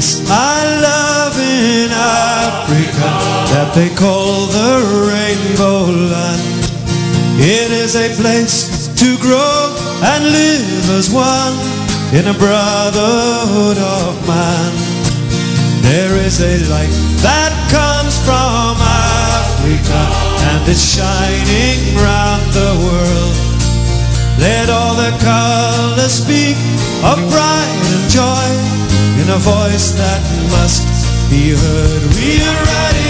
place I love in Africa that they call the Rainbow Land. It is a place to grow and live as one in a brotherhood of man. There is a light that comes from Africa and it's shining round the world. Let all the colors speak of pride and joy a voice that must be heard. We are riding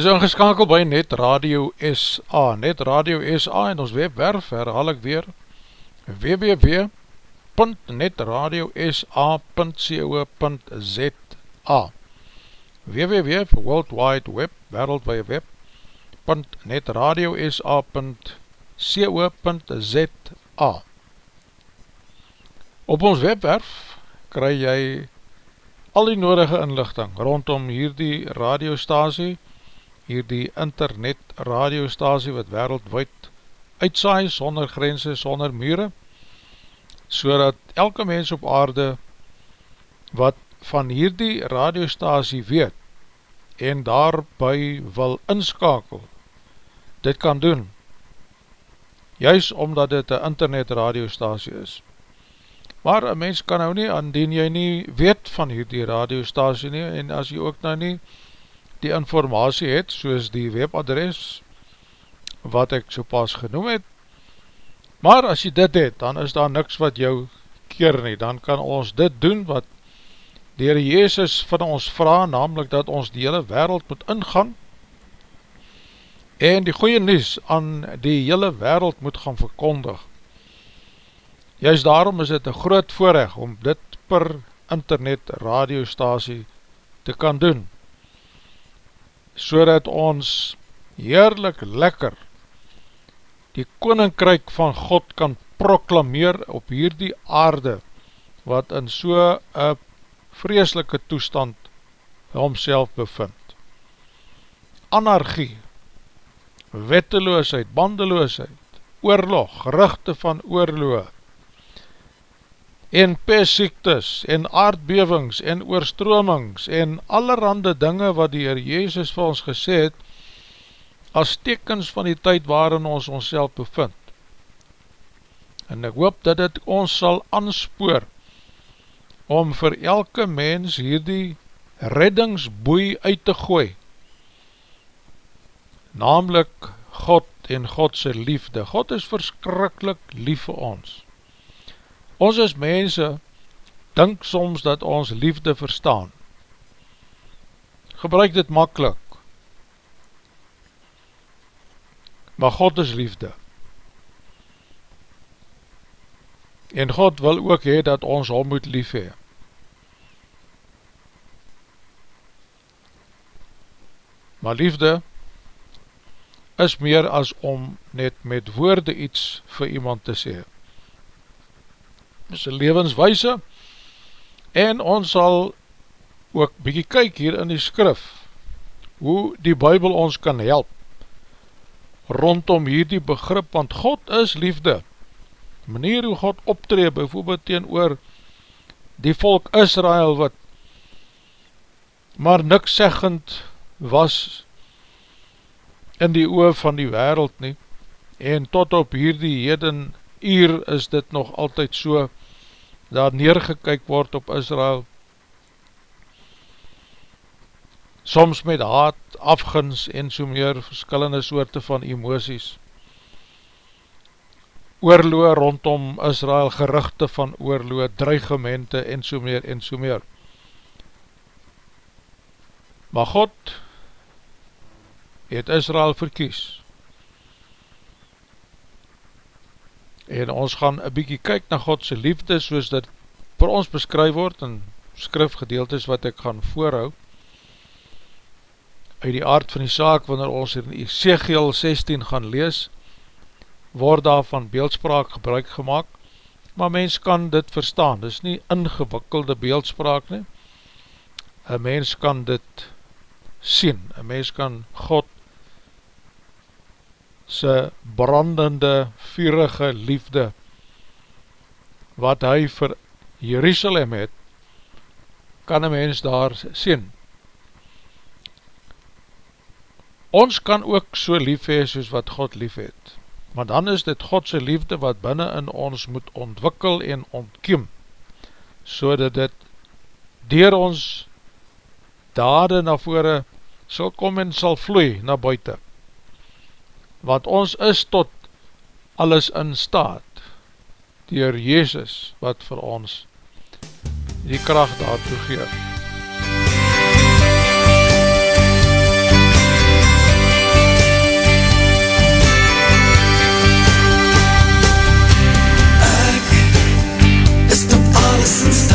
Jy is ingeskakeld by Net Radio SA, Net Radio SA en ons webwerf herhaal ek weer www.netradiosa.co.za www vir World Wide Web, wereldwee web .netradiosa.co.za Op ons webwerf kry jy al die nodige inlichting rondom hierdie radiostasie hierdie internet radiostasie wat wereldwijd uitsaai sonder grense, sonder mure so dat elke mens op aarde wat van hierdie radiostasie weet en daarby wil inskakel dit kan doen juist omdat dit een internet radiostasie is. Maar een mens kan nou nie, indien jy nie weet van hierdie radiostasie nie en as jy ook nou nie die informatie het, soos die webadres wat ek so pas genoem het, maar as jy dit het, dan is daar niks wat jou keer nie, dan kan ons dit doen wat die Heere Jezus van ons vraag, namelijk dat ons die hele wereld moet ingaan en die goeie nies aan die hele wereld moet gaan verkondig. Juist daarom is dit een groot voorrecht om dit per internet radiostasie te kan doen. So dat ons heerlik lekker die koninkryk van God kan proklameer op hierdie aarde, wat in so een vreeslike toestand homself bevind. Anarchie, wetteloosheid, bandeloosheid, oorlog, gerichte van oorlog, en pestsiektes, en aardbevings, en oorstromings, en allerhande dinge wat die Heer Jezus vir ons gesê het, as tekens van die tyd waarin ons ons bevind. En ek hoop dat het ons sal anspoor, om vir elke mens hierdie reddingsboei uit te gooi, namelijk God en Godse liefde. God is verskrikkelijk lief vir ons. Ons as mense dink soms dat ons liefde verstaan. Gebruik dit makkelijk. Maar God is liefde. En God wil ook hee dat ons hom moet lief hee. Maar liefde is meer as om net met woorde iets vir iemand te sê. Is een levenswijse en ons sal ook bykie kyk hier in die skrif hoe die bybel ons kan help rondom hierdie begrip, want God is liefde. Manier hoe God optree, bijvoorbeeld teen oor die volk Israel wat maar niks zeggend was in die oor van die wereld nie, en tot op hierdie heden uur is dit nog altyd so, daar neergekyk word op Israel, soms met haat, afgins en so meer verskillende soorte van emoties, oorloe rondom Israel, gerichte van oorloe, dreigemente en so meer en so meer. Maar God het Israel verkies. En ons gaan een bykie kyk na Godse liefde, soos dit vir ons beskryf word, in skrifgedeeltes wat ek gaan voorhou, uit die aard van die saak, wanneer ons in Ezekiel 16 gaan lees, word daar van beeldspraak gebruik gemaakt, maar mens kan dit verstaan, dit is nie ingewikkelde beeldspraak nie, een mens kan dit sien, een mens kan God sy brandende, vierige liefde, wat hy vir Jerusalem het, kan een mens daar sien. Ons kan ook so lief hee soos wat God lief het, maar dan is dit Godse liefde wat binnen in ons moet ontwikkel en ontkiem, so dat dit dier ons dade na vore sal kom en sal vloei na buiten want ons is tot alles in staat, dier Jezus wat vir ons die kracht daartoe geeft. is tot alles in staat.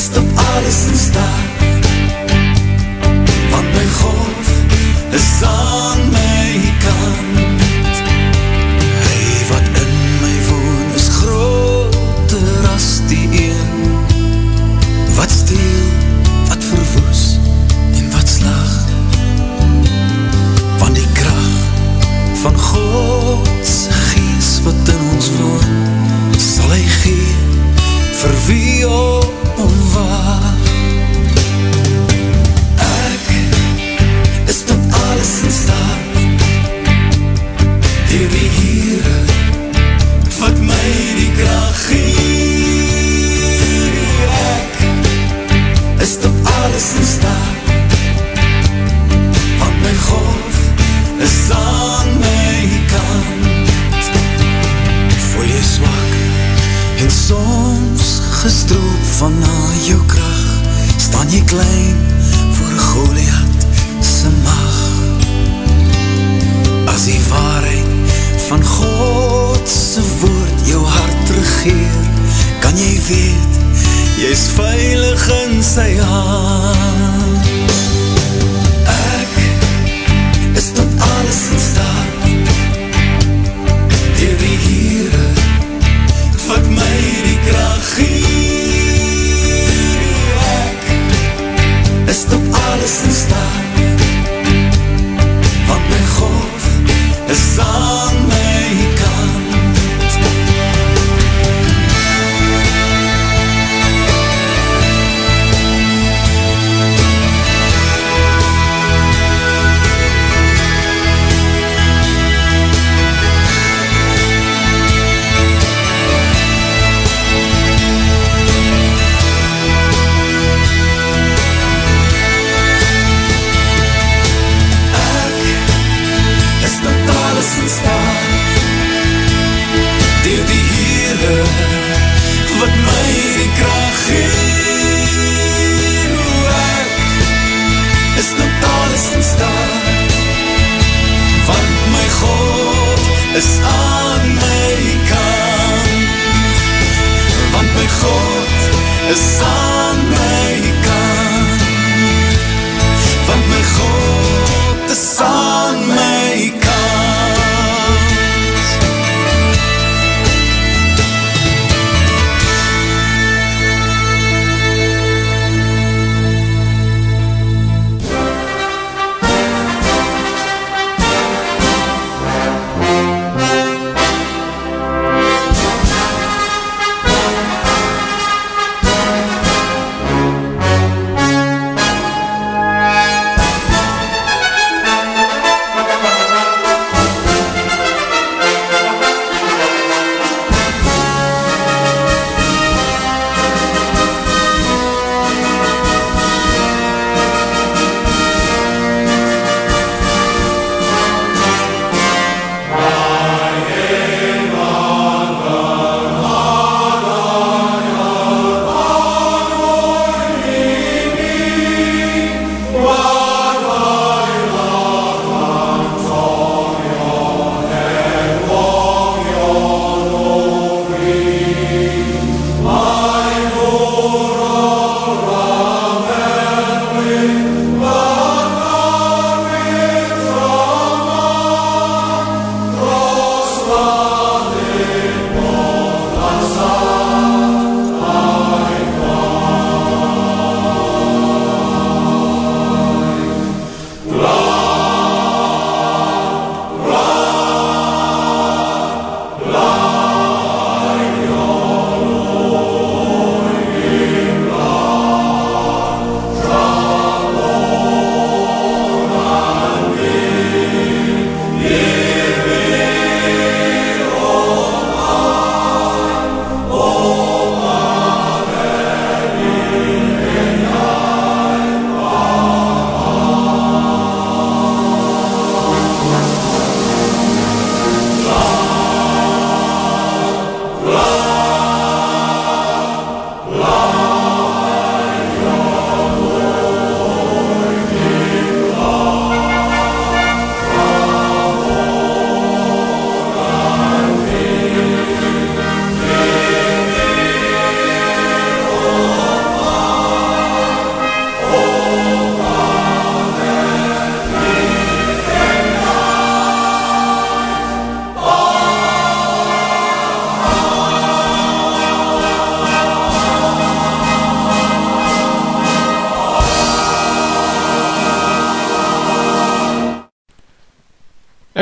is op alles in staat.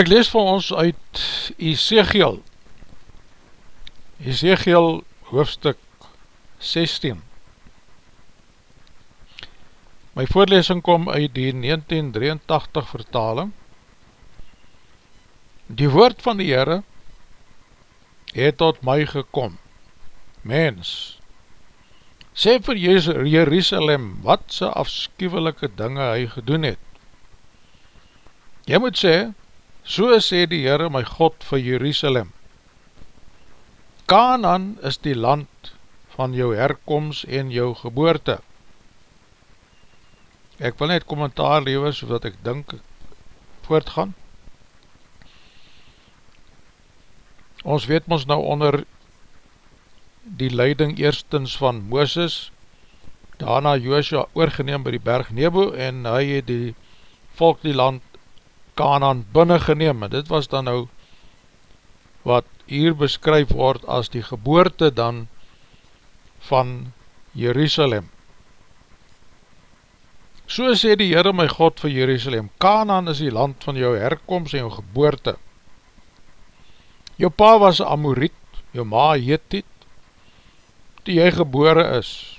Ek lees vir ons uit Ezekiel. Ezekiel hoofstuk 16 My voorlesing kom uit die 1983 vertaling. Die woord van die Heere het tot my gekom. Mens Sê vir Jerusalem wat sy afskiewelike dinge hy gedoen het. Jy moet sê So sê die Heere my God vir Jerusalem Canaan is die land van jou herkomst en jou geboorte. Ek wil net kommentaar lewe so dat ek dink voortgaan. Ons weet ons nou onder die leiding eerstens van Mooses, daarna Joosja oorgeneem by die berg Nebo en hy het die volk die land Kanaan binnen geneem en dit was dan nou wat hier beskryf word as die geboorte dan van Jerusalem. So sê die Heere my God vir Jerusalem, Kanaan is die land van jou herkomst en jou geboorte. Jou pa was Amoriet, jou ma Heetiet, die jy gebore is.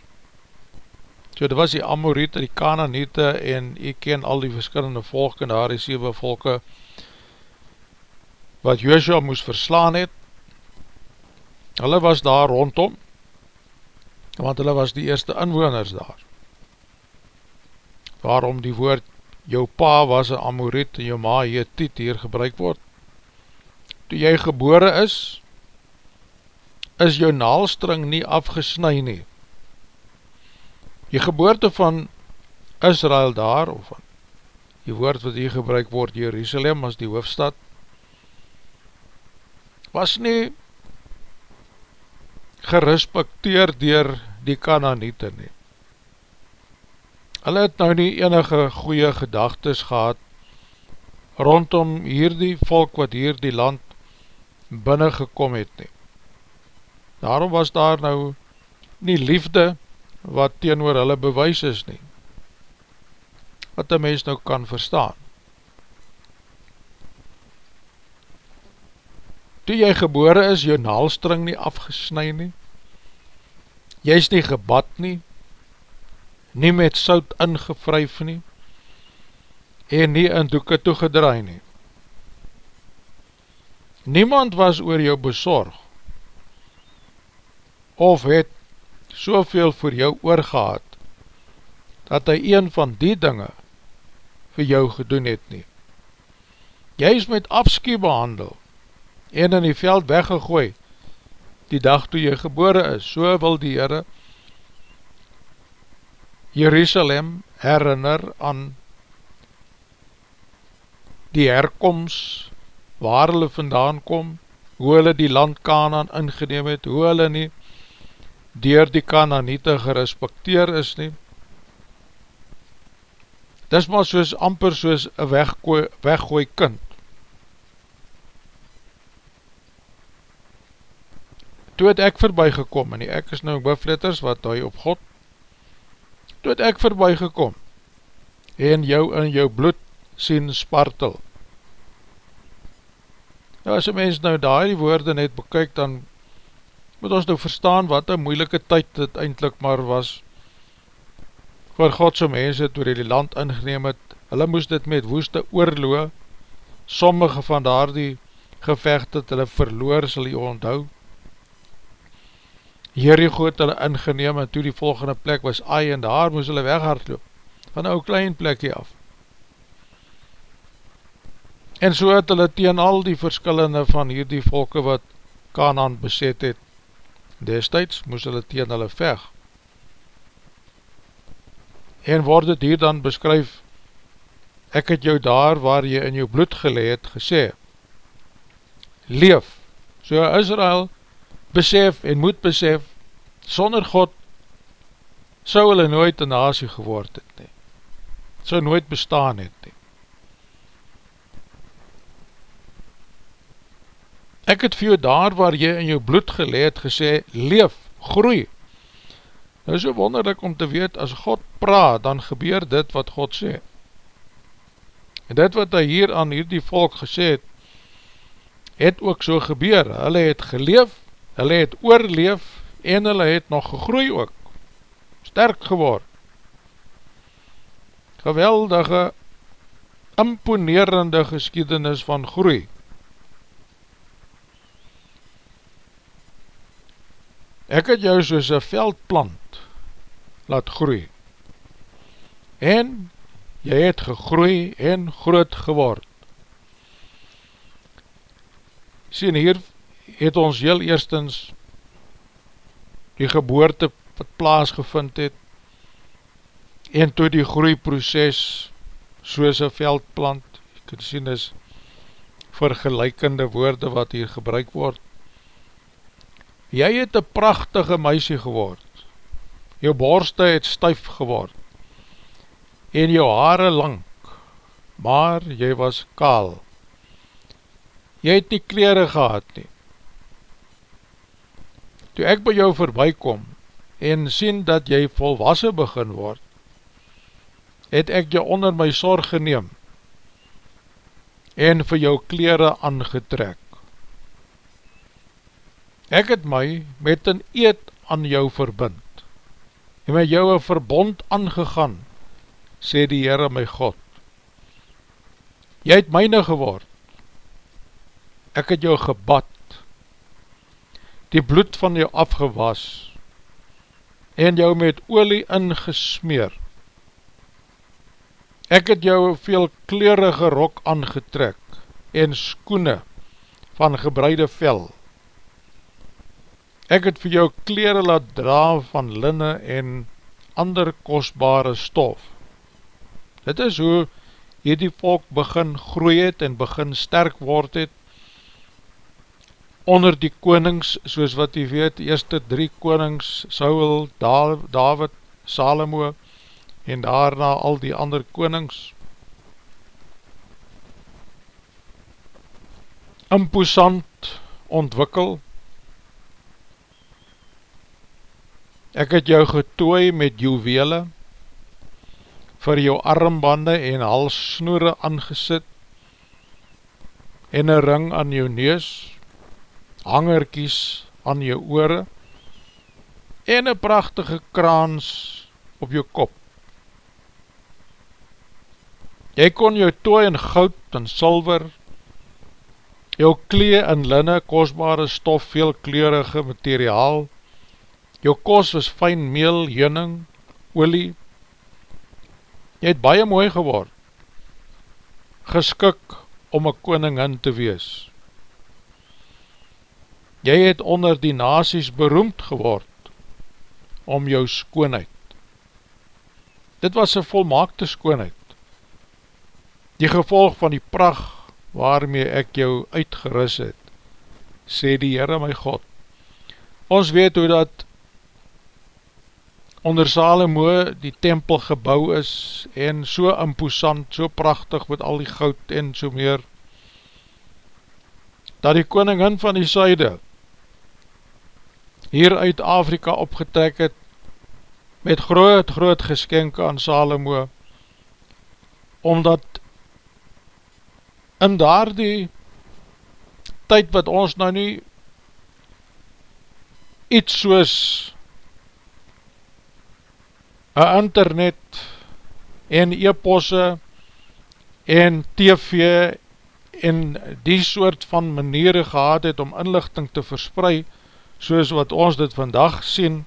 So dit was die Amoriete, die Kanaaniete en jy ken al die verskillende volke, daar die 7 volke, wat Joshua moes verslaan het, hulle was daar rondom, want hulle was die eerste inwoners daar. Waarom die woord, jou pa was een Amoriet en jou ma Heetiet hier gebruik word. Toe jy gebore is, is jou naalstring nie afgesnui nie. Die geboorte van Israel daar, of van die woord wat hier gebruik word, Jerusalem as die hoofstad, was nie gerespekteer dier die Canaaniete nie. Hulle het nou nie enige goeie gedagtes gehad rondom hierdie volk wat hier die land binnen gekom het nie. Daarom was daar nou nie liefde wat teenoor hulle bewys is nie. Wat die mens nou kan verstaan. Toe jy gebore is, jou naalstring nie afgesnui nie. Jy is nie gebad nie, nie met soud ingevryf nie, en nie in doeke toegedraai nie. Niemand was oor jou bezorg, of het soveel vir jou oorgehaad, dat hy een van die dinge vir jou gedoen het nie. Jy is met afskie behandel, en in die veld weggegooi, die dag toe jy gebore is, so wil die Heere Jerusalem herinner aan die herkomst, waar hulle vandaan kom, hoe hulle die land Kanaan ingeneem het, hoe hulle nie dier die Kanaaniete gerespekteer is nie. Dis maar soos amper soos een weggooi, weggooi kind. Toe het ek voorbij gekom, en ek is nou bevletters wat hy op God, toe het ek voorbij gekom, en jou in jou bloed sien spartel. Nou as een mens nou daar die woorde net bekyk, dan moet ons nou verstaan wat een moeilike tyd dit eindelijk maar was vir Godse mense toe die land ingeneem het, hulle moes dit met woeste oorloo, sommige van daar die gevecht het hulle verloor, sal jy onthou, Jericho het hulle ingeneem en toe die volgende plek was Ai en daar moes hulle weghardloop, van een ou klein plekje af. En so het hulle teen al die verskillende van hierdie volke wat Kanaan beset het, destijds moes hulle teen hulle veg. En word het hier dan beskryf, ek het jou daar waar jy in jou bloed geleed gesê, leef, so Israel besef en moet besef, sonder God sou hulle nooit een nasie geword het nie, sou nooit bestaan het nie. Ek het vir jou daar waar jy in jou bloed geleed gesê, leef, groei. Nou is so wonderlik om te weet, as God praat, dan gebeur dit wat God sê. En dit wat hy hier aan hierdie volk gesê het, het ook so gebeur. Hulle het geleef, hulle het oorleef, en hulle het nog gegroei ook. Sterk geword. Geweldige, imponerende geskiedenis van groei. Ek het jou soos een veldplant laat groei. En jy het gegroei en groot geword. Sien hier het ons heel eerstens die geboorte wat plaas gevind het en toe die groeiproces soos een veldplant, jy kan sien is vergelijkende woorde wat hier gebruik word, jy het een prachtige meisie geword, jou borste het stuif geword, en jou haare lang, maar jy was kaal. Jy het nie kleren gehad nie. Toe ek by jou voorbij kom, en sien dat jy volwassen begin word, het ek jou onder my sorg geneem, en vir jou kleren aangetrek. Ek het my met een eed aan jou verbind, en met jou een verbond aangegaan, sê die Heere my God. Jy het myne geword, ek het jou gebad, die bloed van jou afgewas, en jou met olie ingesmeer. Ek het jou veel kleurige rok aangetrek, en skoene van gebreide vel. Ek het vir jou kleren laat dra van linne en ander kostbare stof. Dit is hoe hierdie volk begin groei het en begin sterk word het onder die konings, soos wat jy weet, eerste drie konings, Saul, David, Salomo en daarna al die ander konings. Imposant ontwikkel. Ek het jou getooi met juwele, vir jou armbande en halssnoere aangesit en een ring aan jou neus, hangerkies aan jou oore en een prachtige kraans op jou kop. Jy kon jou tooi in goud en silver, jou klee in linne, kostbare stof, veel kleurige materiaal, jou kos was fijn meel, jening, olie, Jy het baie mooi geword, geskik om een koningin te wees. Jy het onder die nasies beroemd geword om jou skoonheid. Dit was een volmaakte skoonheid, die gevolg van die pracht waarmee ek jou uitgeris het, sê die Heere my God. Ons weet hoe dat onder Salomo die tempel gebouw is en so imposant, so prachtig met al die goud en so meer, dat die koningin van die syde hier uit Afrika opgetrek het met groot, groot geskenke aan Salomo, omdat in daar die tyd wat ons nou nie iets soos een internet en e-posse en tv en die soort van maniere gehad het om inlichting te versprei soos wat ons dit vandag sien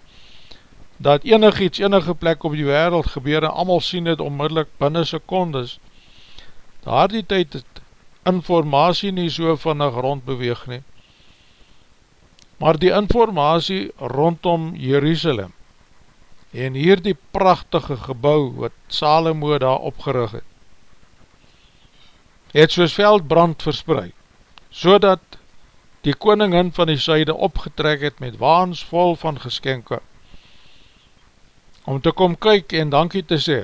dat enig iets enige plek op die wereld gebeur en allemaal sien het onmiddellik binnen secondes daar die tyd het informatie nie so van een grond beweeg nie. Maar die informatie rondom Jerusalem en hier die prachtige gebouw wat Salomo daar opgerig het, het soos veldbrand verspreid, so dat die koningin van die syde opgetrek het met waans vol van geskenke, om te kom kyk en dankie te sê.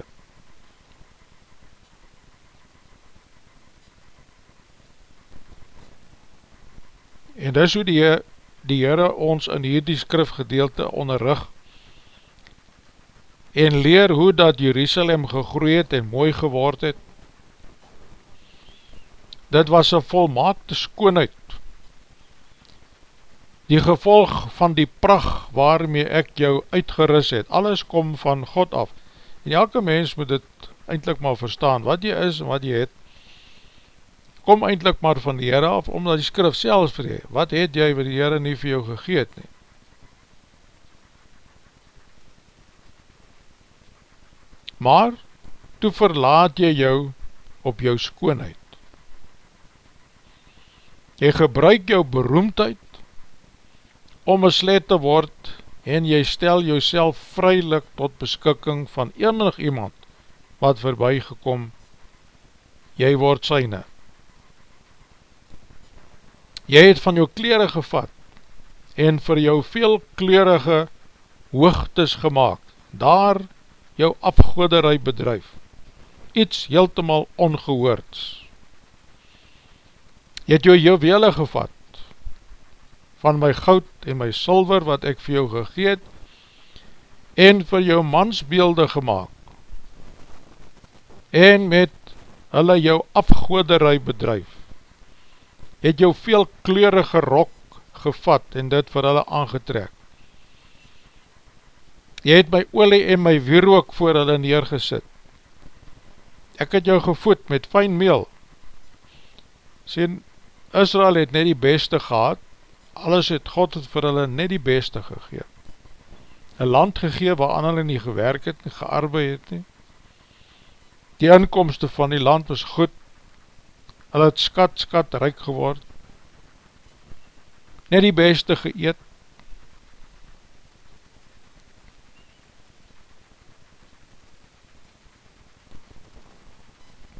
En dis hoe die, die Heere ons in hierdie skrifgedeelte onderrug en leer hoe dat Jerusalem gegroeid het en mooi geword het. Dit was een volmaakte skoonheid. Die gevolg van die pracht waarmee ek jou uitgeris het, alles kom van God af. En elke mens moet dit eindelijk maar verstaan, wat jy is en wat jy het, kom eindelijk maar van die Heere af, omdat die skrif selfs vir jy, wat het jy wat die Heere nie vir jou gegeet nie. Maar toe verlaat jy jou op jou skoonheid. Jy gebruik jou beroemdheid om een slet te word en jy stel jouself vrylik tot beskikking van enig iemand wat voorbij gekom, jy word syne. Jy het van jou kleren gevat en vir jou veelkleurige hoogtes gemaakt, daar jou afgoderij bedrijf, iets heeltemal ongehoords. Jy het jou juwele gevat, van my goud en my silver wat ek vir jou gegeet, en vir jou mansbeelde gemaakt, en met hulle jou afgoderij bedrijf, het jou veelkleurige rok gevat en dit vir hulle aangetrek. Jy het my olie en my wierook voor hulle neergesit. Ek het jou gevoed met fijn meel. Sien, Israel het net die beste gehad, alles het God het vir hulle net die beste gegeen. Een land gegeen waar aan hulle nie gewerk het, nie gearbeid het nie. Die inkomste van die land was goed, hulle het skat, skat, rijk geword, net die beste geëet,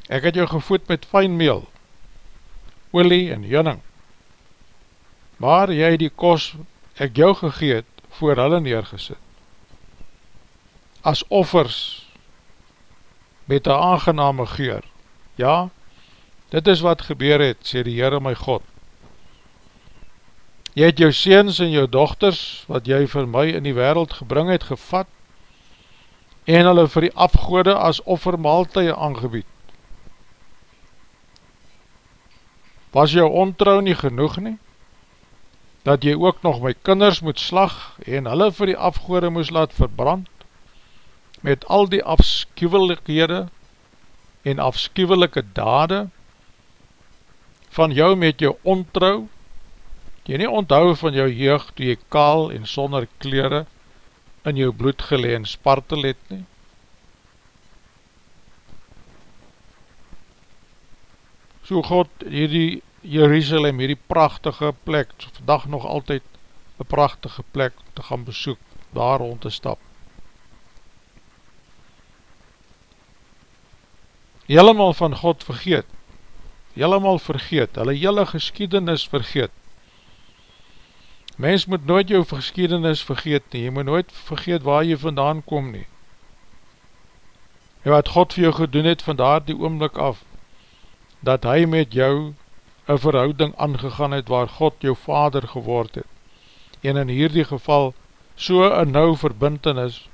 Ek het jou gevoed met fijn meel, olie en jonning, maar jy die kos ek jou gegeet voor hulle neergesit, as offers met een aangename geur. Ja, dit is wat gebeur het, sê die Heere my God. Jy het jou seens en jou dochters, wat jy vir my in die wereld gebring het, gevat, en hulle vir die afgoede as offermaaltuie aangebied. Was jou ontrouw nie genoeg nie, dat jy ook nog my kinders moet slag en hulle vir die afgoede moes laat verbrand, met al die afskuwelikhede en afskuwelike dade? Van jou met jou ontrouw, jy nie onthou van jou jeugd toe jy kaal en sonder kleren in jou bloed geleen spartel het nie, so God hierdie Jerusalem, hierdie prachtige plek, vandag nog altyd een prachtige plek te gaan besoek, daar rond te stap. Helemaal van God vergeet, helemaal vergeet, hulle hele geskiedenis vergeet. Mens moet nooit jou geskiedenis vergeet nie, jy moet nooit vergeet waar jy vandaan kom nie. En wat God vir jou gedoen het van daar die oomlik af, dat hy met jou een verhouding aangegaan het waar God jou vader geword het. En in hierdie geval so een nou verbintenis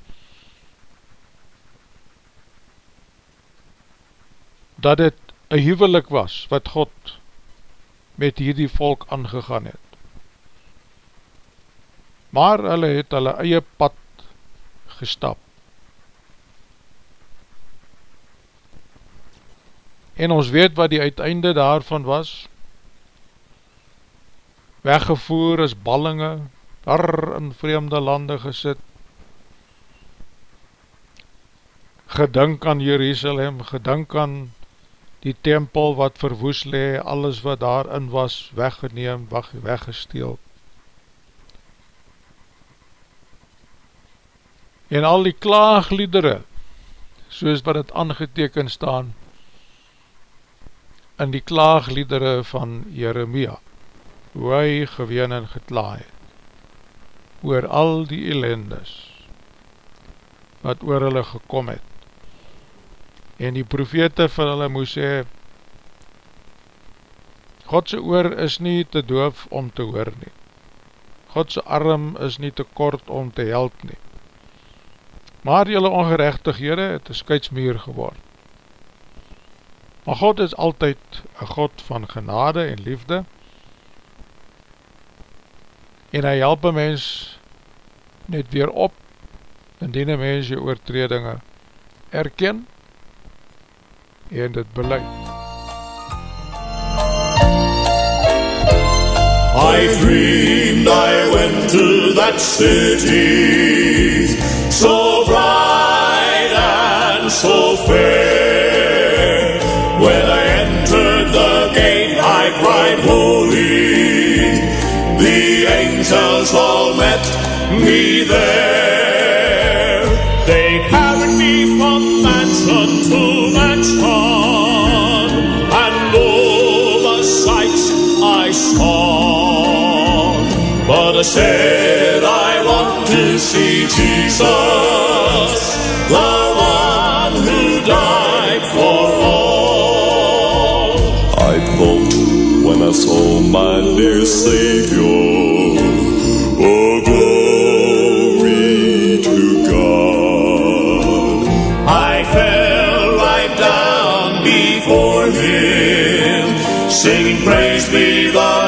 dat het een huwelik was wat God met hierdie volk aangegaan het. Maar hulle het hulle eie pad gestap. En ons weet wat die uiteinde daarvan was, weggevoer is ballinge, daar in vreemde lande gesit, gedink aan Jerusalem, gedink aan die tempel wat verwoes le, alles wat daarin was, weggeneem, weggesteel. En al die klaagliedere, soos wat het aangeteken staan, in die klaagliedere van Jeremia, hoe hy geween en getlaai het, oor al die ellendes, wat oor hulle gekom het, en die profete van hulle moes sê, Godse oor is nie te doof om te hoor nie, Godse arm is nie te kort om te help nie, maar jylle ongerechtighede het een skuitsmuur geword, Maar God is altyd een God van genade en liefde en hy help een mens net weer op indien een mens jy oortredinge erken en dit beleid. I dreamed I went to that city angels all met me there. They carried me from mansion to mansion, and all the sights I saw. But I said I want to see Jesus, the one who died for all. I thought when I saw my dear Savior, singing praise be the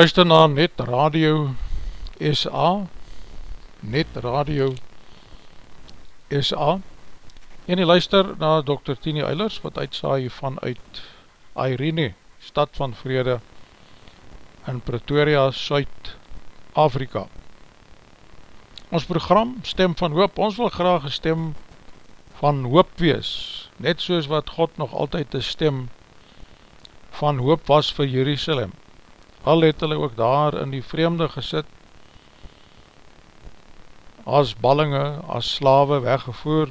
Luister na Net Radio SA Net Radio SA En jy luister na Dr. Tini Eilers wat uitsaai vanuit Irene, stad van vrede in Pretoria, Suid-Afrika. Ons program Stem van Hoop, ons wil graag een stem van hoop wees. Net soos wat God nog altyd een stem van hoop was vir Jerusalem al het hulle ook daar in die vreemde gesit, as ballinge, as slawe weggevoer,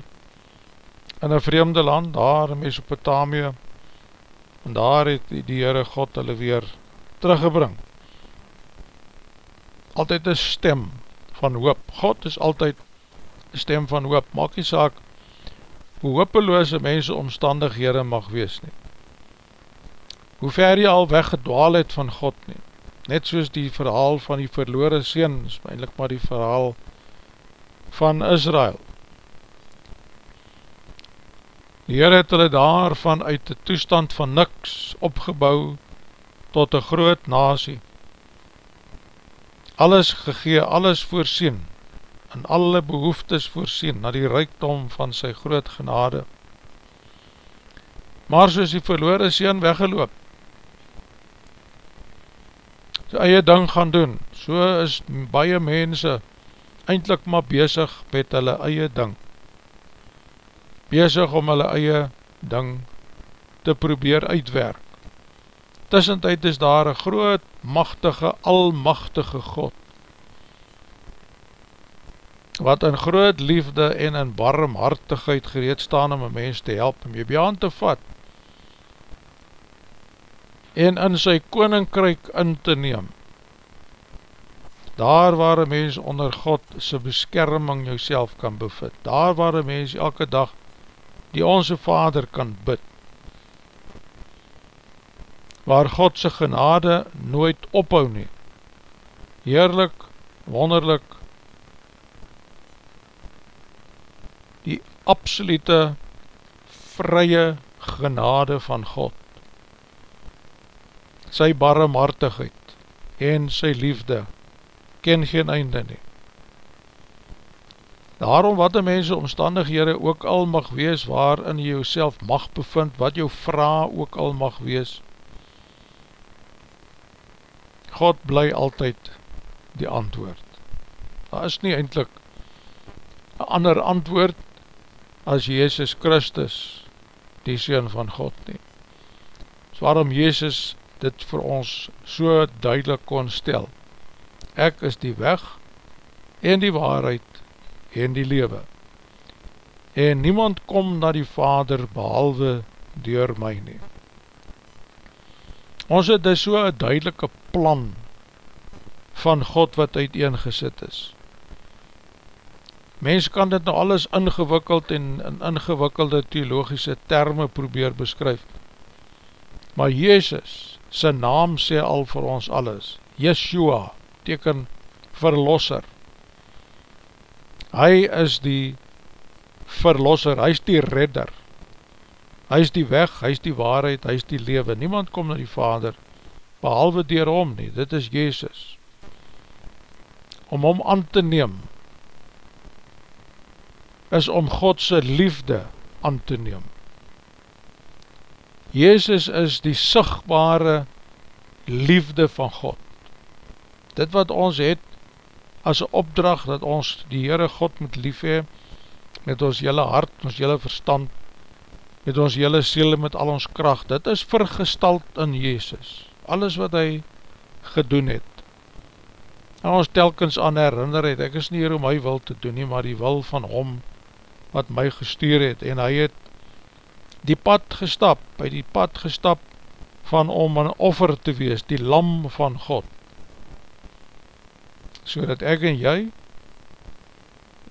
in een vreemde land, daar in Mesopotamie, en daar het die, die Heere God hulle weer teruggebring. Altyd een stem van hoop, God is altyd een stem van hoop, maak nie saak, hoe hopeloze mense omstandighede mag wees nie hoe ver jy al weggedwaal het van God nie. Net soos die verhaal van die verloore sien, is eindelijk maar die verhaal van Israel. Die Heer het hulle daarvan uit die toestand van niks opgebouw tot een groot nasie. Alles gegee, alles voorsien, en alle behoeftes voorsien, na die rijkdom van sy groot genade. Maar soos die verloore sien weggeloop, sy eie ding gaan doen. So is baie mense eindelijk maar bezig met hulle eie ding. Bezig om hulle eie ding te probeer uitwerk. Tussentijd is daar een groot, machtige, almachtige God, wat in groot liefde en in barmhartigheid gereed staan om een mens te help, om jy bejaan te vat, en in sy koninkryk in te neem. daar waar een mens onder God sy beskerming jouself kan bevind, daar waar een mens elke dag die onze Vader kan bid, waar God sy genade nooit ophou nie, heerlik, wonderlik, die absolute vrye genade van God, sy barmhartigheid en sy liefde, ken geen einde nie. Daarom wat die mense omstandighede ook al mag wees, waarin jy jouself mag bevind, wat jou vraag ook al mag wees, God bly altyd die antwoord. Daar is nie eindelijk een ander antwoord as Jezus Christus, die Seen van God nie. So waarom Jezus dit vir ons so duidelik kon stel, ek is die weg en die waarheid en die lewe. En niemand kom na die Vader behalwe door my nie. Ons het dus so een duidelike plan van God wat uiteengesit is. Mens kan dit nou alles ingewikkeld en in ingewikkelde theologische termen probeer beskryf. Maar Jezus, sy naam sê al vir ons alles. Yeshua, beteken verlosser. Hy is die verlosser, hy is die redder. Hy is die weg, hy is die waarheid, hy is die lewe. Niemand kom na die Vader, behalwe dier hom nie, dit is Jezus. Om hom aan te neem, is om Godse liefde aan te neem. Jezus is die sigtbare liefde van God. Dit wat ons het as opdracht dat ons die Heere God moet lief hee, met ons jylle hart, ons jylle verstand, met ons jylle siel met al ons kracht, dit is vergestald in Jezus, alles wat hy gedoen het. En ons telkens aan herinner het, ek is nie hier om my wil te doen nie, maar die wil van hom wat my gestuur het, en hy het die pad gestap, by die pad gestap van om een offer te wees, die lam van God, so dat ek en jy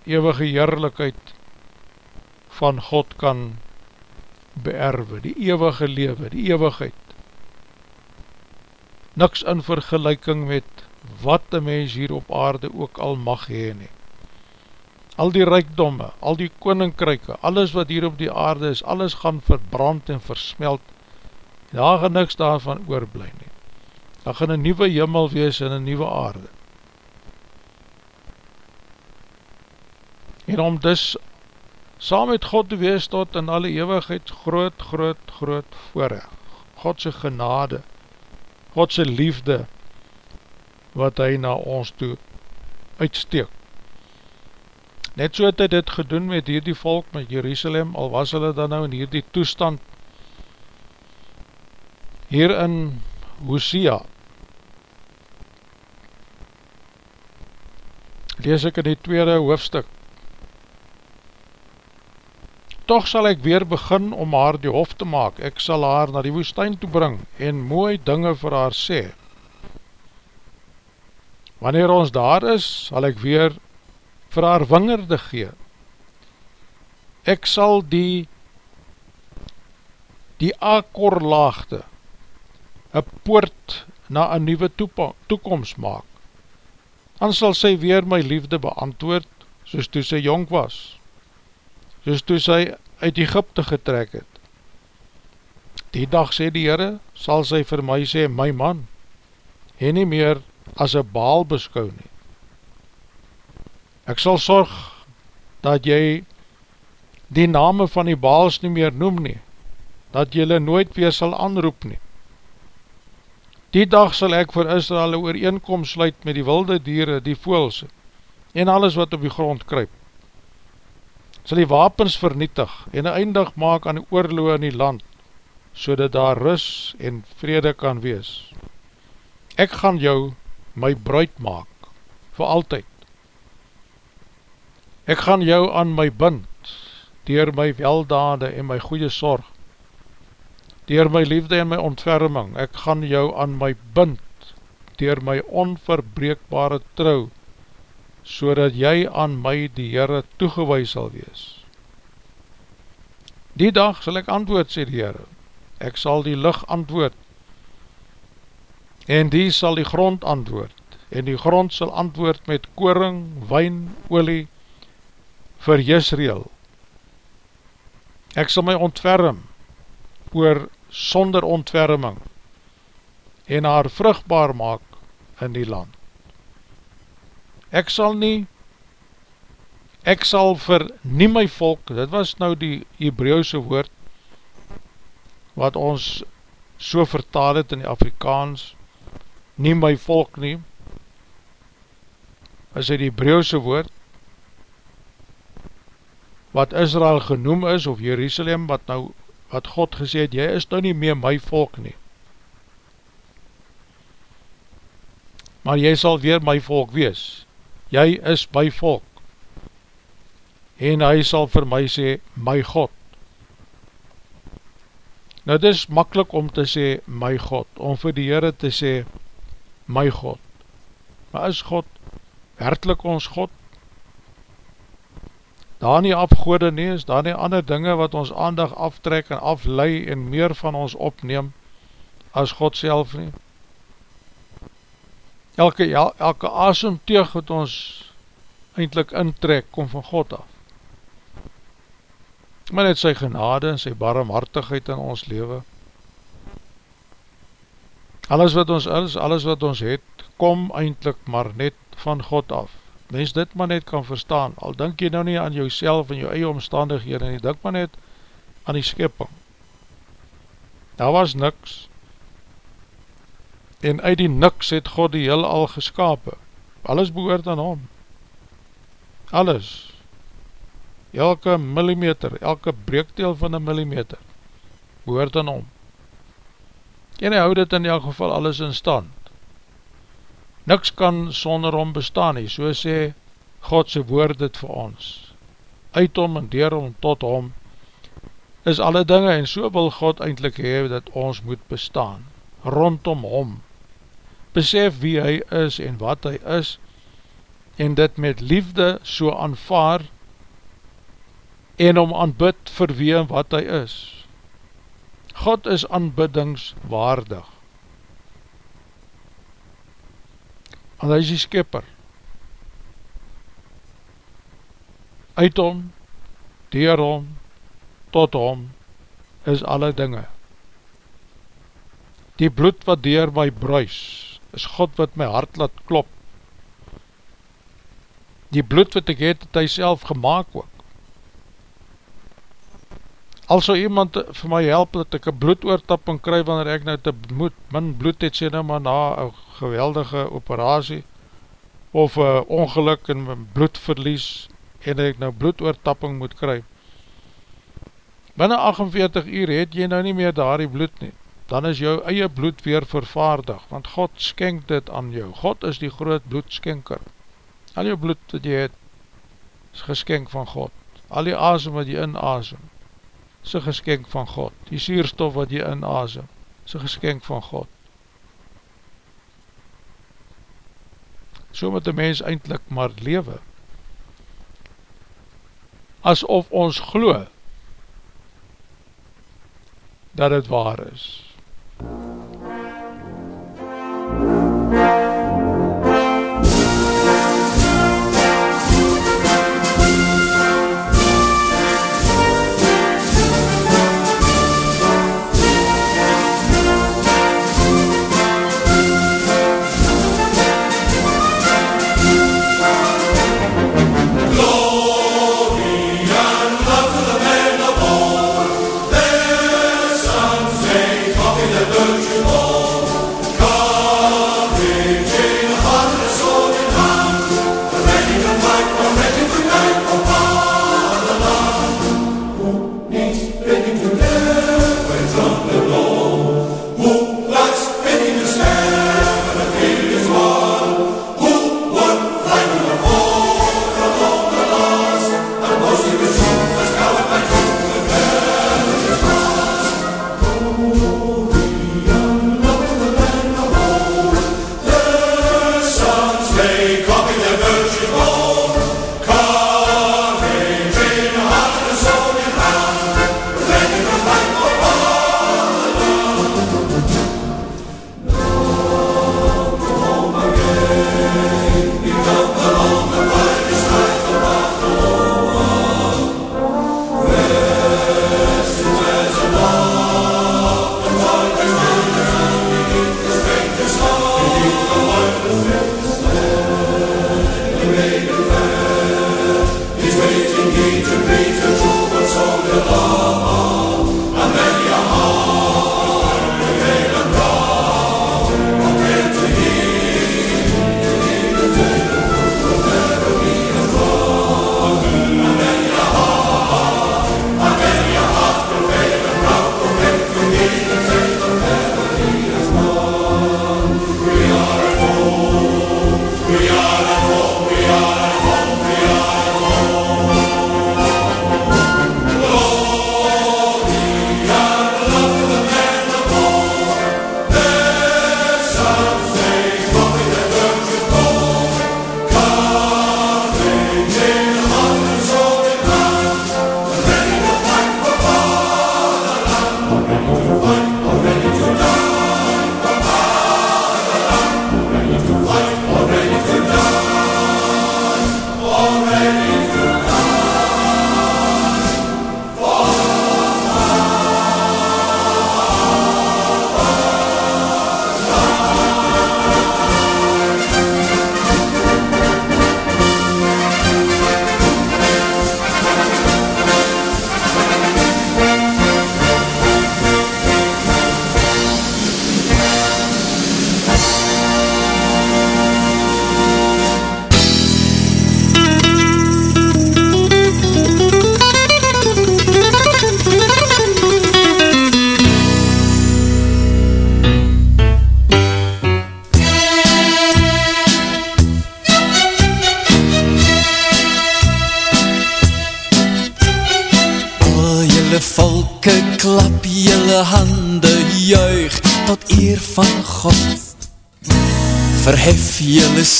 eeuwige heerlijkheid van God kan beerwe, die eeuwige lewe, die eeuwigheid. Niks in vergelijking met wat die mens hier op aarde ook al mag heen nie. Al die rijkdomme, al die koninkryke, alles wat hier op die aarde is, alles gaan verbrand en versmelt, daar gaan niks daarvan oorblij nie. Daar gaan een nieuwe jimmel wees en een nieuwe aarde. en om dus saam met God te wees tot in alle eeuwigheid groot, groot, groot voorrecht. Godse genade, Godse liefde, wat hy na ons toe uitsteek. Net so het hy dit gedoen met hierdie volk, met Jerusalem, al was hulle dan nou in hierdie toestand, hier in Hosea, lees ek in die tweede hoofdstuk, toch sal ek weer begin om haar die hof te maak, ek sal haar na die woestijn toe bring en mooi dinge vir haar sê. Wanneer ons daar is, sal ek weer vir haar wingerde gee. Ek sal die die akkorlaagde een poort na een nieuwe toekomst maak. Dan sal sy weer my liefde beantwoord, soos toe sy jong was soos toe sy uit Egypte getrek het. Die dag sê die Heere, sal sy vir my sê, my man, en nie meer as een baal beskou nie. Ek sal sorg dat jy die name van die baals nie meer noem nie, dat jy nooit weer sal aanroep nie. Die dag sal ek vir Israel een ooreenkomst sluit met die wilde dieren, die voelse, en alles wat op die grond kryp sal die wapens vernietig en een eindig maak aan die oorloe in die land, so dat daar rus en vrede kan wees. Ek gaan jou my bruid maak, vir altyd. Ek gaan jou aan my bind, dier my weldade en my goeie sorg, dier my liefde en my ontferming, ek gaan jou aan my bind, dier my onverbreekbare trouw, so dat jy aan my die Heere toegewees sal wees. Die dag sal ek antwoord, sê die Heere, ek sal die licht antwoord, en die sal die grond antwoord, en die grond sal antwoord met koring, wijn, olie, vir Jezreel. Ek sal my ontferm, oor sonder ontferming, en haar vruchtbaar maak in die land. Ek sal nie, ek sal vir nie my volk, dit was nou die Hebrauwse woord, wat ons so vertaal het in die Afrikaans, nie my volk nie, is die Hebrauwse woord, wat Israel genoem is, of Jerusalem, wat nou, wat God gesê het, jy is nou nie meer my volk nie, maar jy sal weer my volk wees, jy is my volk, en hy sal vir my sê, my God. Nou dit is makkelijk om te sê, my God, om vir die Heere te sê, my God. Maar is God, werkelijk ons God? Daar nie afgoede nie, is daar nie ander dinge wat ons aandag aftrek en aflei en meer van ons opneem as God self nie? elke, ja, elke asomteug wat ons eindelijk intrek, kom van God af. Maar net sy genade en sy barmhartigheid in ons leven. Alles wat ons is, alles wat ons het, kom eindelijk maar net van God af. Mens dit maar net kan verstaan, al denk jy nou nie aan jouself en jou eie omstandighede, jy denk maar net aan die skepping. Daar was niks, en uit die niks het God die heel al geskapen. Alles behoort aan hom. Alles. Elke millimeter, elke breekdeel van een millimeter, behoort aan hom. En hy houd het in elk geval alles in stand. Niks kan sonder hom bestaan nie, so sê Godse woord het vir ons. Uit hom en dier hom tot hom is alle dinge en so wil God eindelijk hee dat ons moet bestaan, rondom hom, besef wie hy is en wat hy is, en dit met liefde so aanvaar, en om aanbid vir wie en wat hy is. God is aanbiddingswaardig. Want hy is die skipper. Uit hom, dier hom, tot hom, is alle dinge. Die bloed wat dier my bruis, is God wat my hart laat klop. Die bloed wat ek het, het hy self gemaakt ook. Al so iemand vir my help dat ek een bloedoortapping kry wanneer ek nou te moet, min bloed het sê nou maar na een geweldige operatie of een ongeluk en bloedverlies en ek nou bloedoortapping moet kry. Binnen 48 uur het jy nou nie meer daar die bloed nie dan is jou eie bloed weer vervaardig, want God skenk dit aan jou. God is die groot bloedskenker. Al jou bloed wat jy het, is geskenk van God. Al die asem wat jy inasem, is een geskenk van God. Die sierstof wat jy inasem, is een geskenk van God. So moet die mens eindelijk maar lewe. Asof ons glo, dat het waar is. Take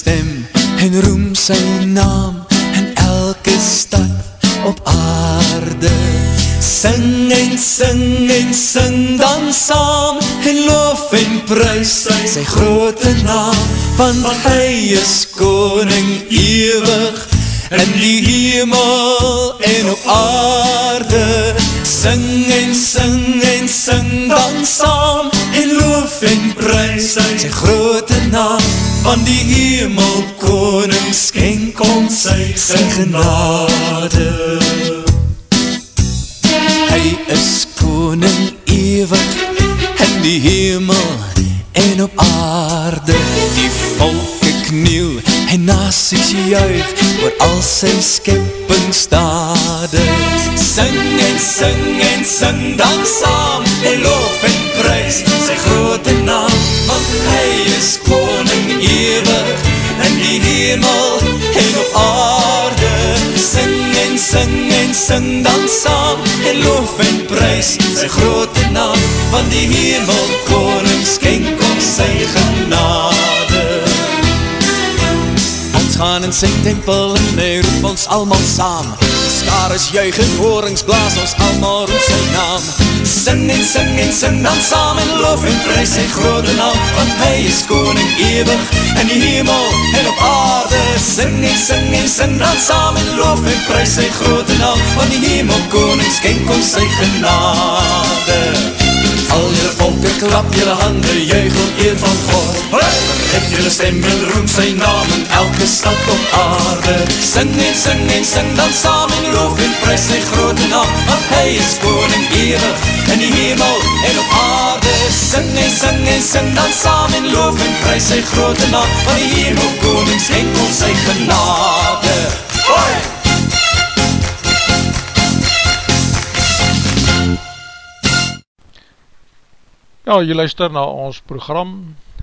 stem en roem sy naam in elke stad op aarde. Sing en sing en sing dan saam En loof en prijs sy, sy grote naam Want hy is koning sy, genade Hy is koning ewig in die hemel en op aarde. Die volke kniel en nasies juig oor al sy skeppingsdade. Sing en sing en sing dan saam en loof en prijs sy grote naam, want hy is koning ewig in die hemel sing en sing dan saam en loof en prijs sy grote naam, van die hemel koning skenk ons sy genade. Ons gaan in sy tempel en hy roep ons allemaal saam, Skaar is juig en horings blaas ons allemaal roep sy naam. Sing en sing en sing dan saam en loof en prijs sy grote naam, want hy is koning ewig in die hemel en op aarde. Sing en sing en sing dan saam en loof en prijs sy grote naam, want die hemel koning skenk ons sy genade. Al jylle volke klap jylle hande, juigel eer van God. Hef jylle stem en roem sy naam in elke stad op aarde. Sing en sing en sing dan saam en loof en prijs sy grote naam, want hy is koning ewig in die hemel en op aarde. Sing en sing en sing dan saam en loof en prijs sy grote naam, want die hemel koning schenk ons sy genade. Hoi! Ja, jy luister na ons program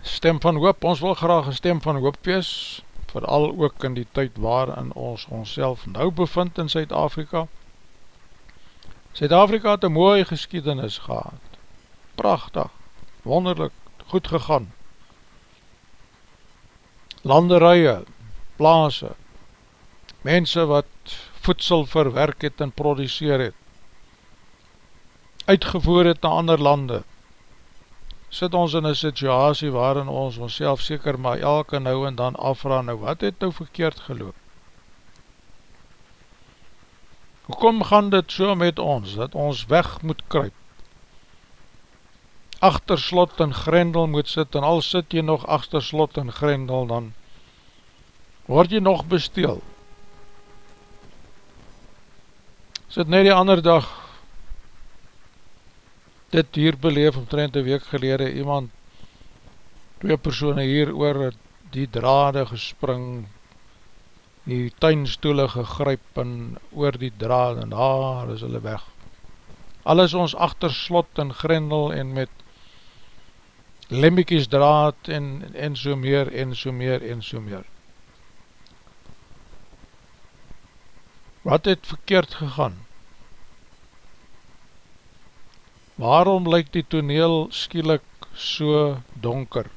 Stem van Hoop. Ons wil graag een stem van hoop wees, vooral ook in die tyd waarin ons onszelf nou bevind in Zuid-Afrika. Zuid-Afrika het een mooie geschiedenis gehad. Prachtig, wonderlik, goed gegaan. Landerije, plaase, mense wat voedsel verwerk het en produceer het, uitgevoer het na ander lande, sit ons in een situasie waarin ons ons self seker maar elke nou en dan afra nou wat het nou verkeerd geloop? Hoekom gaan dit so met ons dat ons weg moet kruip? Achter slot en grendel moet sit en al sit jy nog achter slot en grendel dan word jy nog besteel. Sit net die ander dag dit hier beleef omtrent een week gelede iemand twee persoene hier oor die drade gespring die tuinstoele gegryp en oor die drade en daar is hulle weg. Alles ons achter slot en grendel en met lemmiekies draad en, en so meer en so meer en so meer. Wat het verkeerd gegaan Waarom lyk die toneel skielik so donker?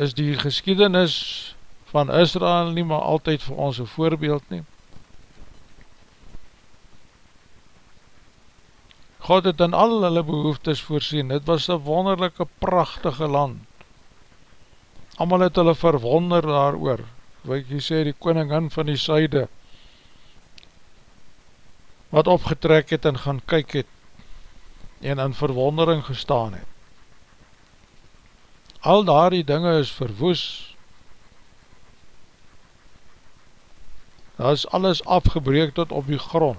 Is die geschiedenis van Israel nie maar altyd vir ons een voorbeeld nie? God het in al hulle behoeftes voorsien, het was een wonderlijke prachtige land. Amal het hulle verwonder daar oor, wat jy sê die koningin van die syde, wat opgetrek het en gaan kyk het en in verwondering gestaan het. Al daar die dinge is verwoes, daar is alles afgebreek tot op die grond.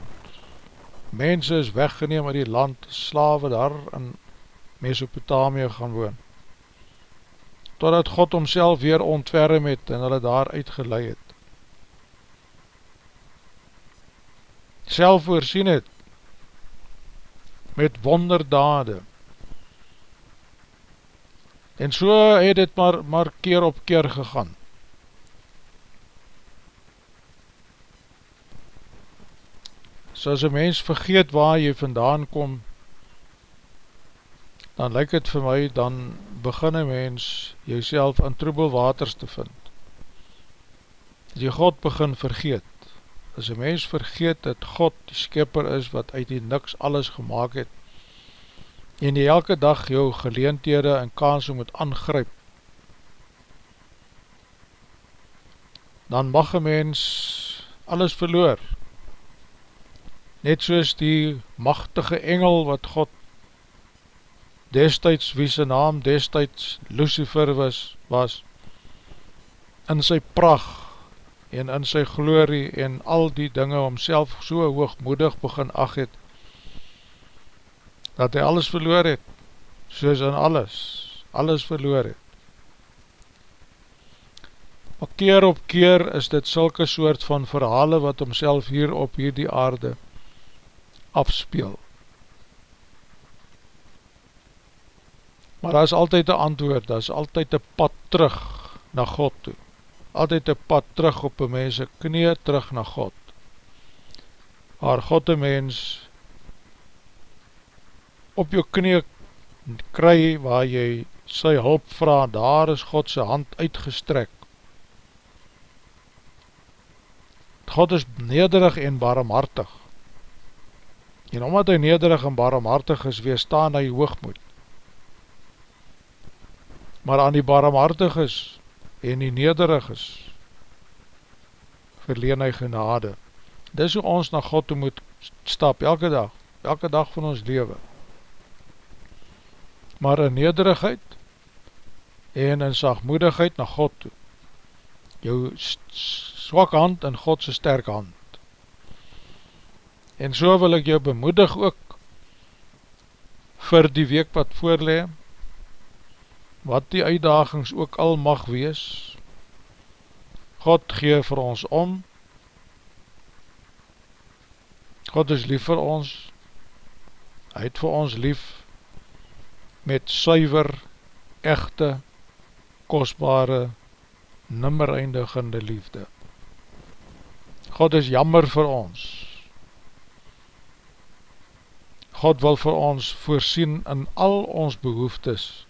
Mense is weggeneem uit die land, slawe daar in Mesopotamie gaan woon. Totdat God homself weer ontwerm het en hulle daar uitgeleid het. Self voorsien het met wonderdade en so het het maar, maar keer op keer gegaan So as een mens vergeet waar jy vandaan kom, dan lyk het vir my, dan begin een mens jyself in troebel waters te vind. As jy God begin vergeet, as een mens vergeet dat God die skipper is wat uit die niks alles gemaakt het, en die elke dag jou geleentede en kansen moet aangryp, dan mag een mens alles verloor. Net soos die machtige engel wat God destijds, wie sy naam destijds Lucifer was, was in sy pracht en in sy glorie en al die dinge omself so hoogmoedig begin ag het, dat hy alles verloor het, soos in alles, alles verloor het. Maar keer op keer is dit sulke soort van verhale wat homself hier op hierdie aarde afspeel. Maar daar is altyd een antwoord, daar is altyd een pad terug na God toe altyd een pad terug op een mens, een knie terug na God. Waar God een mens op jou knie kry, waar jy sy hulp vraag, daar is God sy hand uitgestrek. God is nederig en barmhartig. En omdat hy nederig en barmhartig is, weerstaan hy hoogmoed. Maar aan die barmhartig is, en die nederig is, verleen hy genade. Dis hoe ons na God toe moet stap, elke dag, elke dag van ons leven. Maar in nederigheid en in sagmoedigheid na God toe. Jou swak hand in Godse sterk hand. En so wil ek jou bemoedig ook vir die week wat voorleem, wat die uitdagings ook al mag wees, God gee vir ons om, God is lief vir ons, hy het vir ons lief met suiver, echte, kostbare, nimmer eindigende liefde. God is jammer vir ons. God wil vir ons voorsien in al ons behoeftes,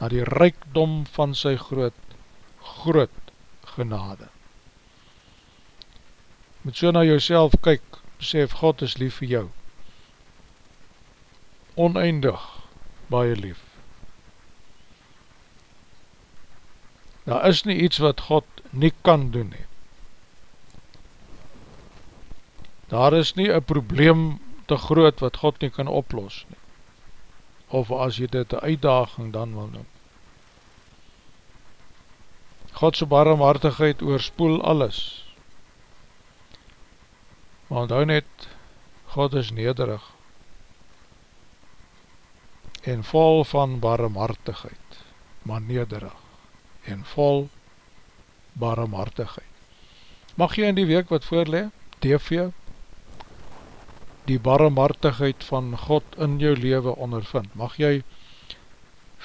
na die rijkdom van sy groot, groot genade. Met so na jouself kyk, besef God is lief vir jou. Oneindig, baie lief. Daar is nie iets wat God nie kan doen nie. Daar is nie een probleem te groot wat God nie kan oplos nie of as jy dit een uitdaging dan wil noem. Godse barmhartigheid oorspoel alles. Want hou net, God is nederig en vol van barmhartigheid, maar nederig en vol barmhartigheid. Mag jy in die week wat voorlee, TV, die barmhartigheid van God in jou leven ondervind. Mag jy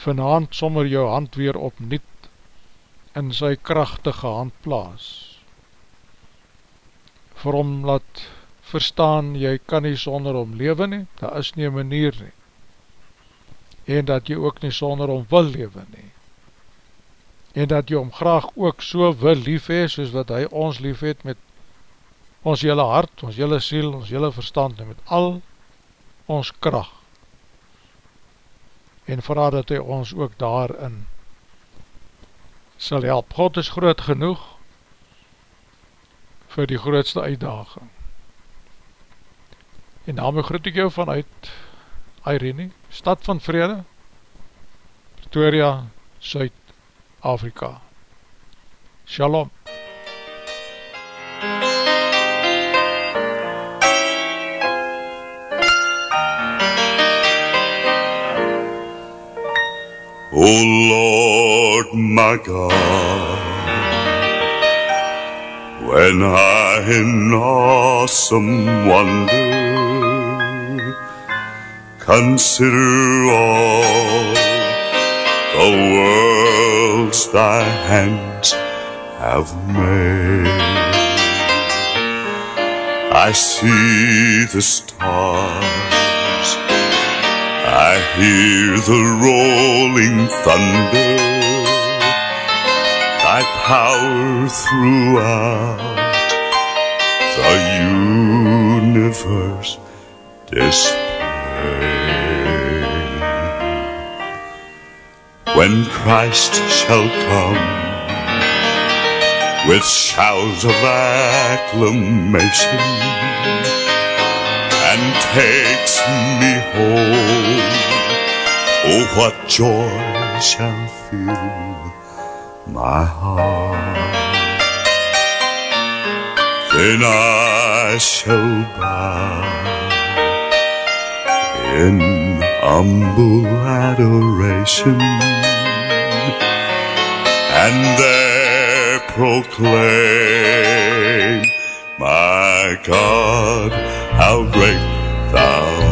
vanavond sommer jou hand weer opniet in sy krachtige hand plaas. Vir hom laat verstaan, jy kan nie sonder hom leven nie, daar is nie een manier nie. En dat jy ook nie sonder hom wil leven nie. En dat jy hom graag ook so wil lief hee, soos wat hy ons lief het met ons jylle hart, ons jylle siel, ons jylle verstand en met al ons kracht en vraag dat hy ons ook daarin sal help. God is groot genoeg vir die grootste uitdaging. En daarmee groet ek jou vanuit Irene, stad van vrede, Pretoria, Suid-Afrika. Shalom. O Lord my God, when I in awesome wonder consider all the worlds thy hands have made, I see the stars. I hear the rolling thunder. Thy power throughout the universe display. When Christ shall come with shouts of acclamation and takes me home. Oh, what joy shall fill my heart. Then I shall bow in humble adoration and there proclaim my God how great thou